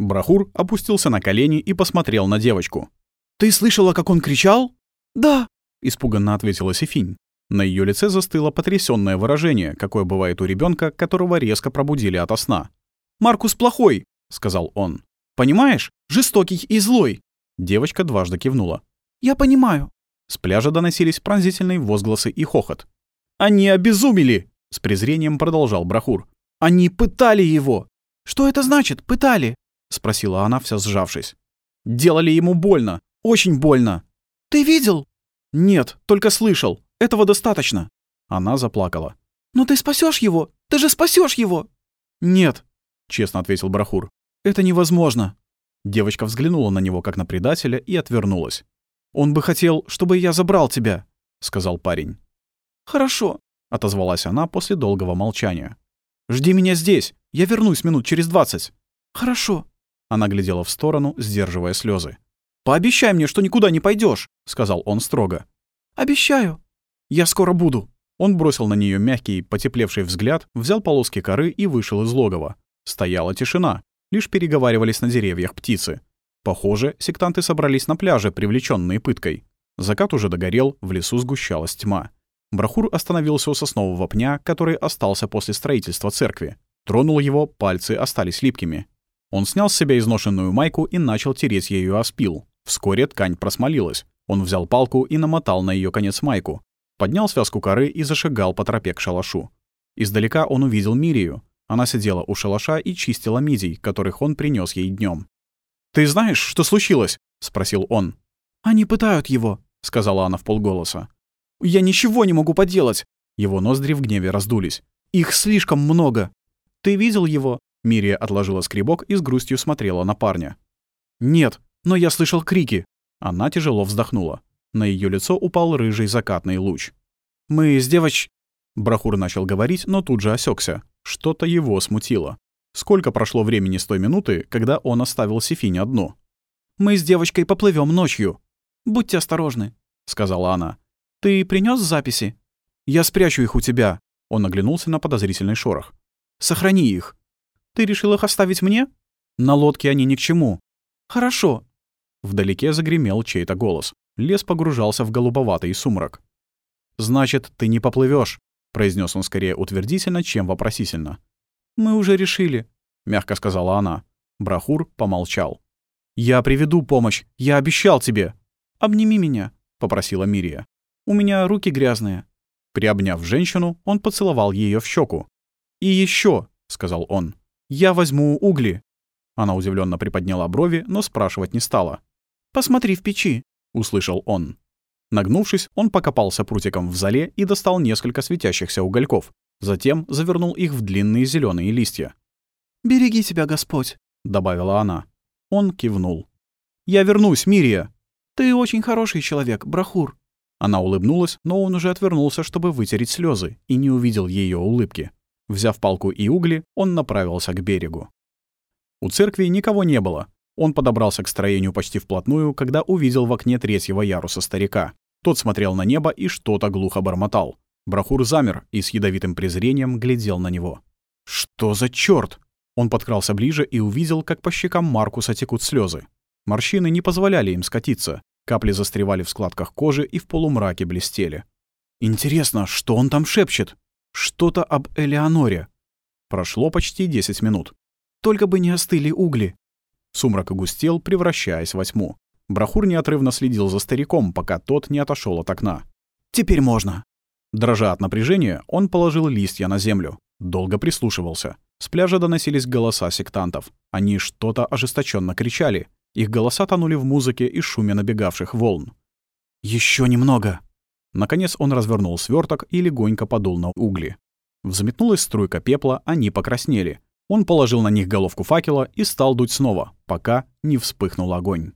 Брахур опустился на колени и посмотрел на девочку. «Ты слышала, как он кричал?» «Да», — испуганно ответила Сефинь. На ее лице застыло потрясённое выражение, какое бывает у ребенка, которого резко пробудили ото сна. «Маркус плохой», — сказал он. «Понимаешь? Жестокий и злой». Девочка дважды кивнула. «Я понимаю». С пляжа доносились пронзительные возгласы и хохот. «Они обезумели!» — с презрением продолжал Брахур. «Они пытали его!» «Что это значит, пытали?» — спросила она, вся сжавшись. «Делали ему больно. Очень больно». «Ты видел?» «Нет, только слышал. Этого достаточно». Она заплакала. «Но ты спасешь его! Ты же спасешь его!» «Нет», — честно ответил Брахур. «Это невозможно». Девочка взглянула на него как на предателя и отвернулась. «Он бы хотел, чтобы я забрал тебя», — сказал парень. «Хорошо», — отозвалась она после долгого молчания. «Жди меня здесь. Я вернусь минут через двадцать». «Хорошо». Она глядела в сторону, сдерживая слезы. «Пообещай мне, что никуда не пойдешь, сказал он строго. «Обещаю». «Я скоро буду». Он бросил на нее мягкий, потеплевший взгляд, взял полоски коры и вышел из логова. Стояла тишина. Лишь переговаривались на деревьях птицы. Похоже, сектанты собрались на пляже, привлеченные пыткой. Закат уже догорел, в лесу сгущалась тьма. Брахур остановился у соснового пня, который остался после строительства церкви. Тронул его, пальцы остались липкими. Он снял с себя изношенную майку и начал тереть ею о спил. Вскоре ткань просмолилась. Он взял палку и намотал на ее конец майку. Поднял связку коры и зашагал по тропе к шалашу. Издалека он увидел Мирию. Она сидела у шалаша и чистила мидий, которых он принес ей днем. «Ты знаешь, что случилось?» — спросил он. «Они пытают его», — сказала она в полголоса. «Я ничего не могу поделать!» Его ноздри в гневе раздулись. «Их слишком много!» «Ты видел его?» Мирия отложила скребок и с грустью смотрела на парня. «Нет, но я слышал крики». Она тяжело вздохнула. На ее лицо упал рыжий закатный луч. «Мы с девоч...» Брахур начал говорить, но тут же осекся. Что-то его смутило. Сколько прошло времени с той минуты, когда он оставил Сефинь одну? «Мы с девочкой поплывем ночью. Будьте осторожны», — сказала она. «Ты принес записи?» «Я спрячу их у тебя». Он оглянулся на подозрительный шорох. «Сохрани их». «Ты решил их оставить мне?» «На лодке они ни к чему». «Хорошо». Вдалеке загремел чей-то голос. Лес погружался в голубоватый сумрак. «Значит, ты не поплывешь, произнес он скорее утвердительно, чем вопросительно. «Мы уже решили», — мягко сказала она. Брахур помолчал. «Я приведу помощь. Я обещал тебе». «Обними меня», — попросила Мирия. «У меня руки грязные». Приобняв женщину, он поцеловал ее в щеку. «И еще, сказал он, — «я возьму угли». Она удивленно приподняла брови, но спрашивать не стала. «Посмотри в печи», — услышал он. Нагнувшись, он покопался прутиком в зале и достал несколько светящихся угольков. Затем завернул их в длинные зеленые листья. «Береги себя, Господь», — добавила она. Он кивнул. «Я вернусь, Мирия». «Ты очень хороший человек, Брахур». Она улыбнулась, но он уже отвернулся, чтобы вытереть слезы, и не увидел ее улыбки. Взяв палку и угли, он направился к берегу. У церкви никого не было. Он подобрался к строению почти вплотную, когда увидел в окне третьего яруса старика. Тот смотрел на небо и что-то глухо бормотал. Брахур замер и с ядовитым презрением глядел на него. «Что за чёрт?» Он подкрался ближе и увидел, как по щекам Маркуса текут слезы. Морщины не позволяли им скатиться. Капли застревали в складках кожи и в полумраке блестели. «Интересно, что он там шепчет? Что-то об Элеоноре». Прошло почти 10 минут. «Только бы не остыли угли». Сумрак огустел, превращаясь во тьму. Брахур неотрывно следил за стариком, пока тот не отошел от окна. «Теперь можно». Дрожа от напряжения, он положил листья на землю. Долго прислушивался. С пляжа доносились голоса сектантов. Они что-то ожесточенно кричали. Их голоса тонули в музыке и шуме набегавших волн. Еще немного!» Наконец он развернул сверток и легонько подул на угли. Взметнулась струйка пепла, они покраснели. Он положил на них головку факела и стал дуть снова, пока не вспыхнул огонь.